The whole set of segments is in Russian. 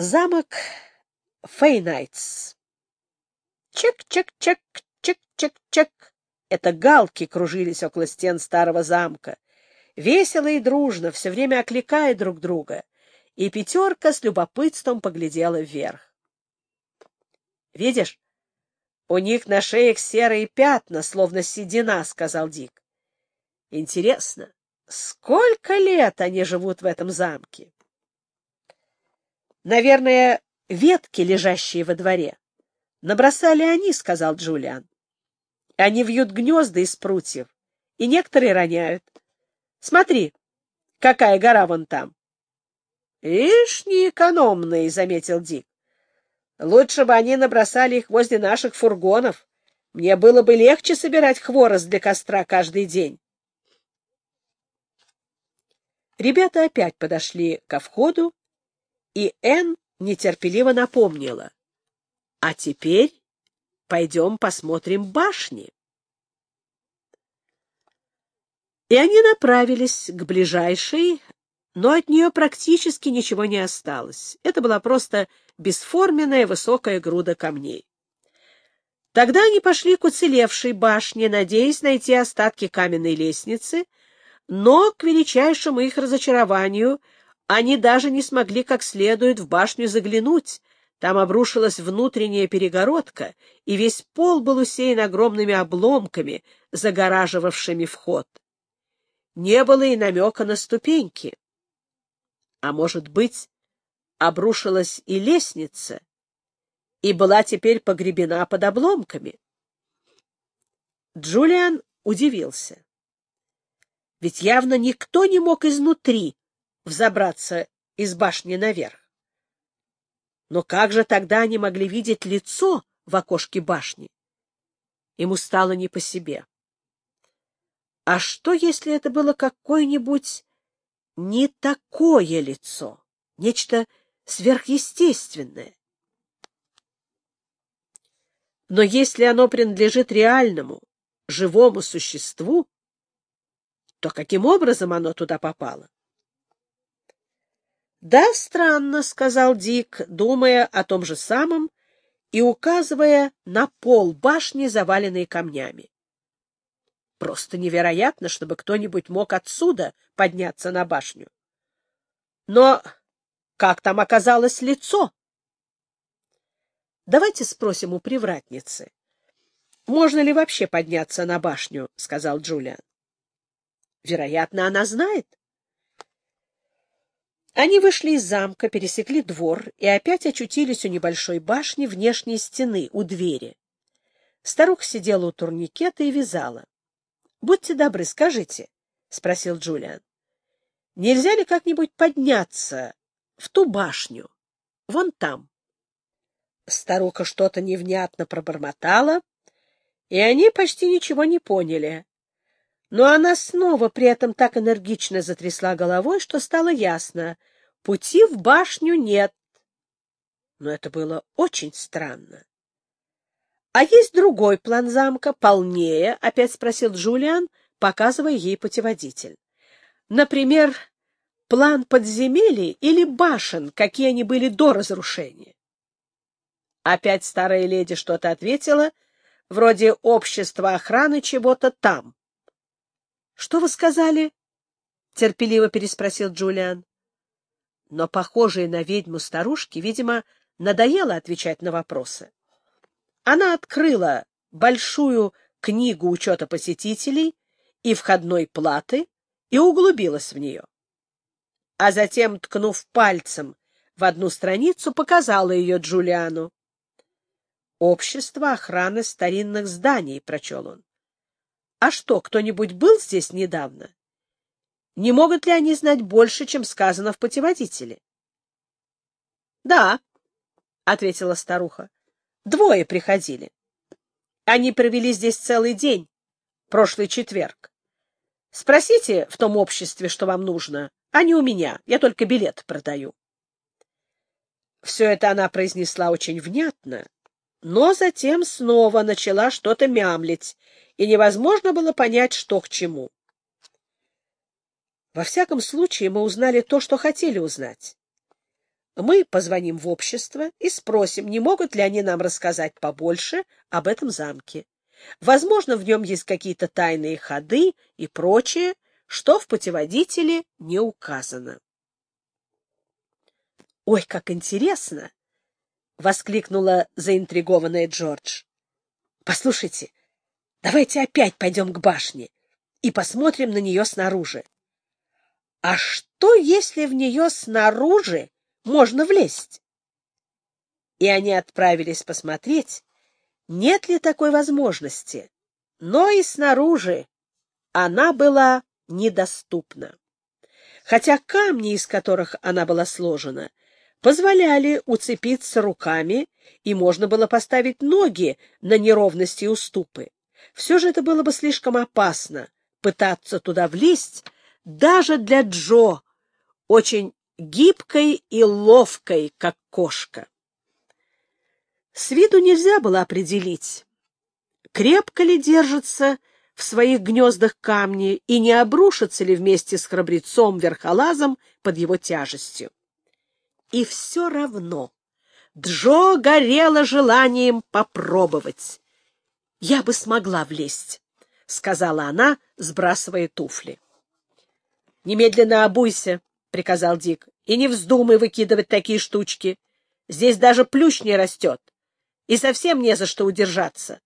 Замок Фейнайтс. Чек-чек-чек, чек-чек-чек. Это галки кружились около стен старого замка, весело и дружно, все время окликая друг друга, и пятерка с любопытством поглядела вверх. — Видишь, у них на шеях серые пятна, словно седина, — сказал Дик. — Интересно, сколько лет они живут в этом замке? — Наверное, ветки, лежащие во дворе. Набросали они, — сказал Джулиан. Они вьют гнезда из прутьев, и некоторые роняют. Смотри, какая гора вон там. — Ишь, неэкономные, — заметил Дик. — Лучше бы они набросали их возле наших фургонов. Мне было бы легче собирать хворост для костра каждый день. Ребята опять подошли ко входу, и Энн нетерпеливо напомнила. — А теперь Пойдем посмотрим башни. И они направились к ближайшей, но от нее практически ничего не осталось. Это была просто бесформенная высокая груда камней. Тогда они пошли к уцелевшей башне, надеясь найти остатки каменной лестницы, но, к величайшему их разочарованию, они даже не смогли как следует в башню заглянуть, там обрушилась внутренняя перегородка, и весь пол был усеян огромными обломками, загораживавшими вход. Не было и намека на ступеньки. А может быть, обрушилась и лестница, и была теперь погребена под обломками. Джулиан удивился. Ведь явно никто не мог изнутри взобраться из башни наверх. Но как же тогда они могли видеть лицо в окошке башни? Ему стало не по себе. А что, если это было какое-нибудь не такое лицо, нечто сверхъестественное? Но если оно принадлежит реальному, живому существу, то каким образом оно туда попало? — Да, странно, — сказал Дик, думая о том же самом и указывая на пол башни, заваленной камнями. Просто невероятно, чтобы кто-нибудь мог отсюда подняться на башню. Но как там оказалось лицо? Давайте спросим у привратницы. Можно ли вообще подняться на башню, — сказал Джулиан. Вероятно, она знает. Они вышли из замка, пересекли двор и опять очутились у небольшой башни внешней стены, у двери. Старуха сидела у турникета и вязала. — Будьте добры, скажите, — спросил Джулиан. — Нельзя ли как-нибудь подняться в ту башню, вон там? Старуха что-то невнятно пробормотала, и они почти ничего не поняли. Но она снова при этом так энергично затрясла головой, что стало ясно — пути в башню нет. Но это было очень странно. — А есть другой план замка, полнее? — опять спросил Джулиан, показывая ей путеводитель. — Например, план подземелий или башен, какие они были до разрушения? Опять старая леди что-то ответила, вроде общества охраны чего-то там. Что вы сказали? — терпеливо переспросил Джулиан. Но, похожей на ведьму старушки, видимо, надоело отвечать на вопросы. Она открыла большую книгу учета посетителей и входной платы и углубилась в нее. А затем, ткнув пальцем в одну страницу, показала ее Джулиану. «Общество охраны старинных зданий», — прочел он. А что, кто-нибудь был здесь недавно? Не могут ли они знать больше, чем сказано в путеводителе? — Да, — ответила старуха. — Двое приходили. Они провели здесь целый день, прошлый четверг. Спросите в том обществе, что вам нужно, а не у меня, я только билет продаю. Все это она произнесла очень внятно, но затем снова начала что-то мямлить, и невозможно было понять, что к чему. Во всяком случае, мы узнали то, что хотели узнать. Мы позвоним в общество и спросим, не могут ли они нам рассказать побольше об этом замке. Возможно, в нем есть какие-то тайные ходы и прочее, что в путеводителе не указано. «Ой, как интересно!» — воскликнула заинтригованная Джордж. «Послушайте, давайте опять пойдем к башне и посмотрим на нее снаружи. А что, если в нее снаружи можно влезть. И они отправились посмотреть, нет ли такой возможности. Но и снаружи она была недоступна. Хотя камни, из которых она была сложена, позволяли уцепиться руками, и можно было поставить ноги на неровности и уступы. Все же это было бы слишком опасно пытаться туда влезть даже для Джо, очень гибкой и ловкой, как кошка. С виду нельзя было определить, крепко ли держится в своих гнездах камни и не обрушится ли вместе с храбрецом-верхолазом под его тяжестью. И все равно Джо горела желанием попробовать. «Я бы смогла влезть», — сказала она, сбрасывая туфли. «Немедленно обуйся», — приказал Дик. — И не вздумай выкидывать такие штучки. Здесь даже плющ не растет. И совсем не за что удержаться.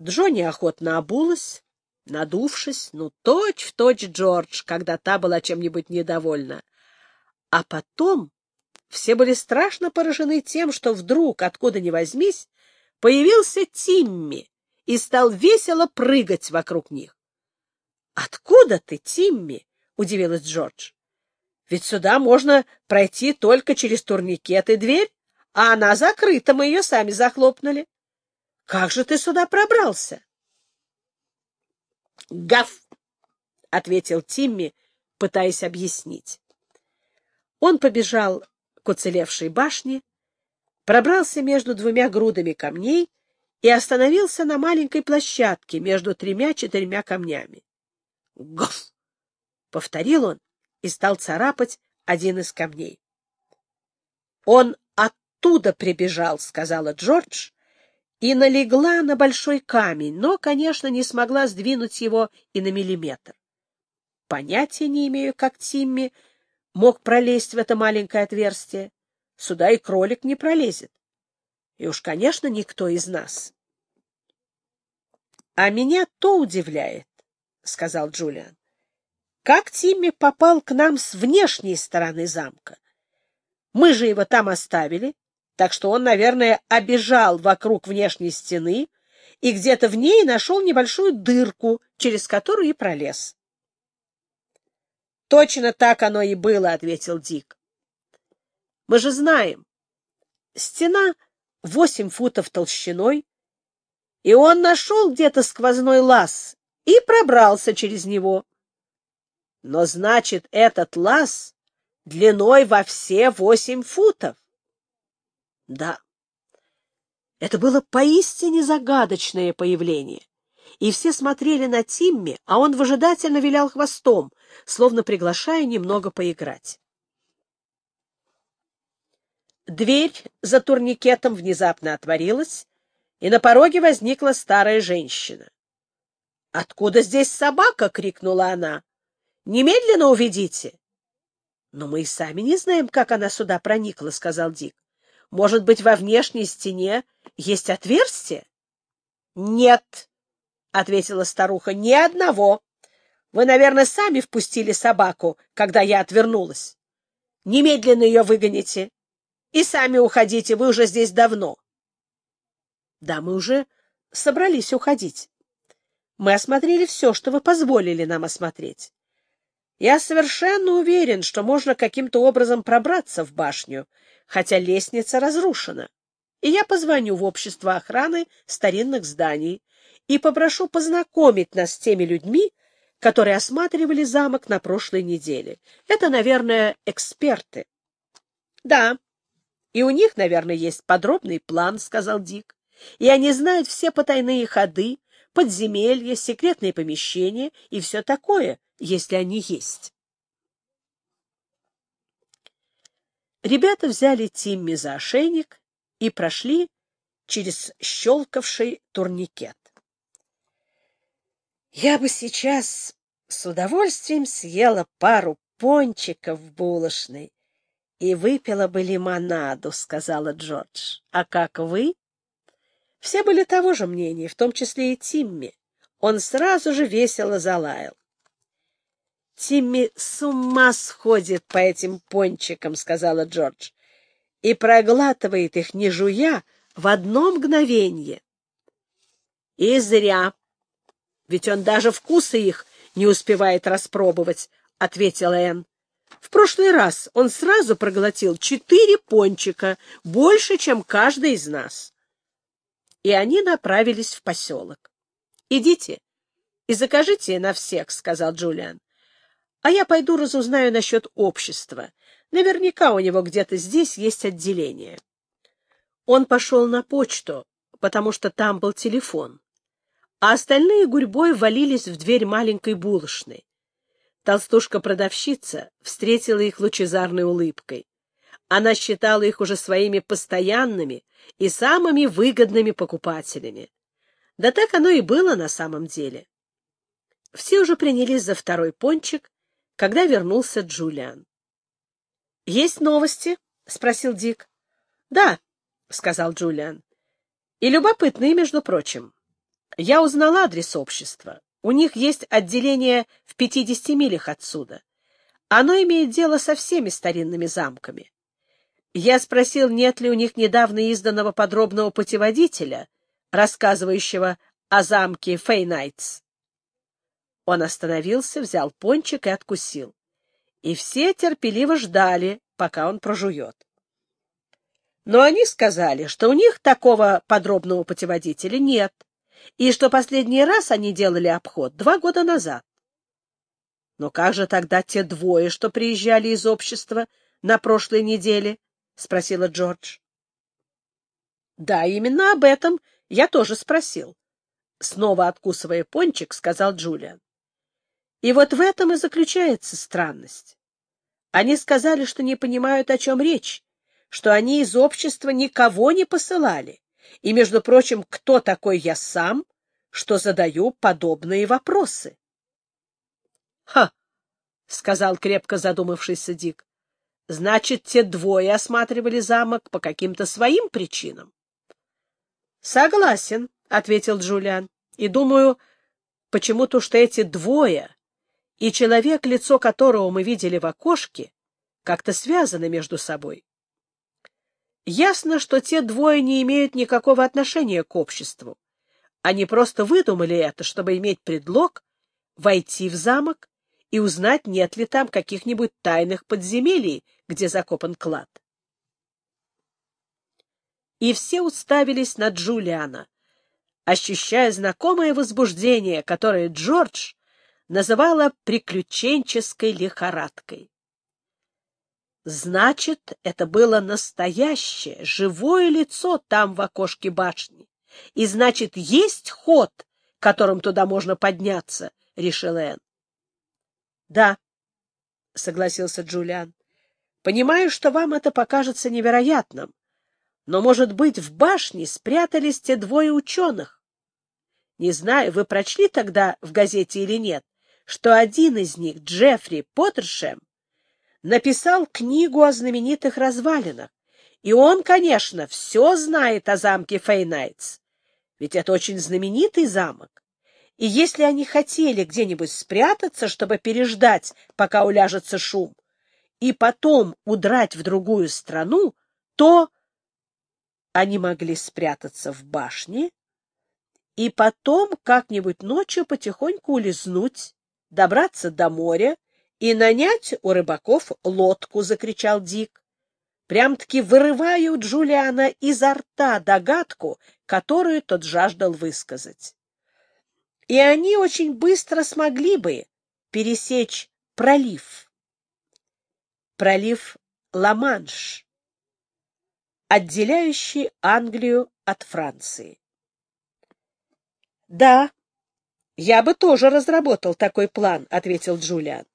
Джонни охотно обулась, надувшись, ну, точь-в-точь точь Джордж, когда та была чем-нибудь недовольна. А потом все были страшно поражены тем, что вдруг, откуда ни возьмись, появился Тимми и стал весело прыгать вокруг них. — Откуда ты, Тимми? — удивилась Джордж. — Ведь сюда можно пройти только через турникет и дверь, а она закрыта, мы ее сами захлопнули. Как же ты сюда пробрался? — Гав! — ответил Тимми, пытаясь объяснить. Он побежал к уцелевшей башне, пробрался между двумя грудами камней и остановился на маленькой площадке между тремя-четырьмя камнями. — Гав! повторил он и стал царапать один из камней. Он оттуда прибежал, сказала Джордж, и налегла на большой камень, но, конечно, не смогла сдвинуть его и на миллиметр. Понятия не имею, как Тимми мог пролезть в это маленькое отверстие. Сюда и кролик не пролезет. И уж, конечно, никто из нас. — А меня то удивляет, — сказал Джулиан. Как Тимми попал к нам с внешней стороны замка? Мы же его там оставили, так что он, наверное, обежал вокруг внешней стены и где-то в ней нашел небольшую дырку, через которую и пролез. — Точно так оно и было, — ответил Дик. — Мы же знаем, стена восемь футов толщиной, и он нашел где-то сквозной лаз и пробрался через него. Но значит, этот лаз длиной во все восемь футов. Да, это было поистине загадочное появление. И все смотрели на Тимми, а он выжидательно вилял хвостом, словно приглашая немного поиграть. Дверь за турникетом внезапно отворилась, и на пороге возникла старая женщина. — Откуда здесь собака? — крикнула она. Немедленно уведите. — Но мы и сами не знаем, как она сюда проникла, — сказал Дик. — Может быть, во внешней стене есть отверстие? — Нет, — ответила старуха, — ни одного. Вы, наверное, сами впустили собаку, когда я отвернулась. Немедленно ее выгоните. И сами уходите, вы уже здесь давно. Да, мы уже собрались уходить. Мы осмотрели все, что вы позволили нам осмотреть. Я совершенно уверен, что можно каким-то образом пробраться в башню, хотя лестница разрушена. И я позвоню в общество охраны старинных зданий и попрошу познакомить нас с теми людьми, которые осматривали замок на прошлой неделе. Это, наверное, эксперты. — Да, и у них, наверное, есть подробный план, — сказал Дик. — И они знают все потайные ходы, подземелья, секретные помещения и все такое, если они есть. Ребята взяли Тимми за ошейник и прошли через щелкавший турникет. Я бы сейчас с удовольствием съела пару пончиков в булочной и выпила бы лимонаду, — сказала Джордж. — А как вы? Все были того же мнения, в том числе и Тимми. Он сразу же весело залаял. Тимми с ума сходит по этим пончикам, — сказала Джордж, — и проглатывает их, не жуя, в одно мгновенье. И зря, ведь он даже вкусы их не успевает распробовать, — ответила Энн. В прошлый раз он сразу проглотил четыре пончика, больше, чем каждый из нас. И они направились в поселок. — Идите и закажите на всех, — сказал Джулиан. — А я пойду разузнаю насчет общества. Наверняка у него где-то здесь есть отделение. Он пошел на почту, потому что там был телефон, а остальные гурьбой валились в дверь маленькой булочной. Толстушка-продавщица встретила их лучезарной улыбкой. Она считала их уже своими постоянными и самыми выгодными покупателями. Да так оно и было на самом деле. Все уже принялись за второй пончик, когда вернулся Джулиан. — Есть новости? — спросил Дик. — Да, — сказал Джулиан. — И любопытные, между прочим. Я узнал адрес общества. У них есть отделение в 50 милях отсюда. Оно имеет дело со всеми старинными замками. Я спросил, нет ли у них недавно изданного подробного путеводителя, рассказывающего о замке Фейнайтс. Он остановился, взял пончик и откусил. И все терпеливо ждали, пока он прожует. Но они сказали, что у них такого подробного путеводителя нет, и что последний раз они делали обход два года назад. Но как же тогда те двое, что приезжали из общества на прошлой неделе? — спросила Джордж. — Да, именно об этом я тоже спросил. Снова откусывая пончик, сказал Джулиан. И вот в этом и заключается странность. Они сказали, что не понимают, о чем речь, что они из общества никого не посылали. И, между прочим, кто такой я сам, что задаю подобные вопросы? — Ха! — сказал крепко задумавшийся Дик. — Значит, те двое осматривали замок по каким-то своим причинам? — Согласен, — ответил Джулиан. — И думаю, почему-то, что эти двое и человек, лицо которого мы видели в окошке, как-то связаны между собой. Ясно, что те двое не имеют никакого отношения к обществу. Они просто выдумали это, чтобы иметь предлог войти в замок и узнать, нет ли там каких-нибудь тайных подземелий, где закопан клад. И все уставились на Джулиана, ощущая знакомое возбуждение, которое Джордж называла приключенческой лихорадкой. Значит, это было настоящее, живое лицо там в окошке башни. И значит, есть ход, которым туда можно подняться, — решил Энн. — Да, — согласился Джулиан. — Понимаю, что вам это покажется невероятным, но, может быть, в башне спрятались те двое ученых. Не знаю, вы прочли тогда в газете или нет, что один из них, Джеффри Поттершем, написал книгу о знаменитых развалинах. И он, конечно, все знает о замке Фейнайтс. Ведь это очень знаменитый замок. И если они хотели где-нибудь спрятаться, чтобы переждать, пока уляжется шум, и потом удрать в другую страну, то они могли спрятаться в башне и потом как-нибудь ночью потихоньку улизнуть, добраться до моря и нанять у рыбаков лодку, — закричал Дик. Прям-таки вырывая у Джулиана изо рта догадку, которую тот жаждал высказать. И они очень быстро смогли бы пересечь пролив. Пролив Ла-Манш, отделяющий Англию от Франции. «Да, я бы тоже разработал такой план», — ответил Джулиан.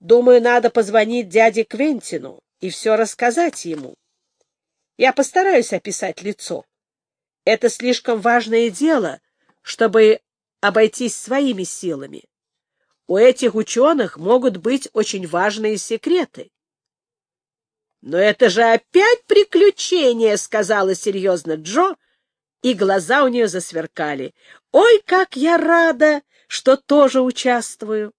Думаю, надо позвонить дяде Квентину и все рассказать ему. Я постараюсь описать лицо. Это слишком важное дело, чтобы обойтись своими силами. У этих ученых могут быть очень важные секреты. «Но это же опять приключение!» — сказала серьезно Джо, и глаза у нее засверкали. «Ой, как я рада, что тоже участвую!»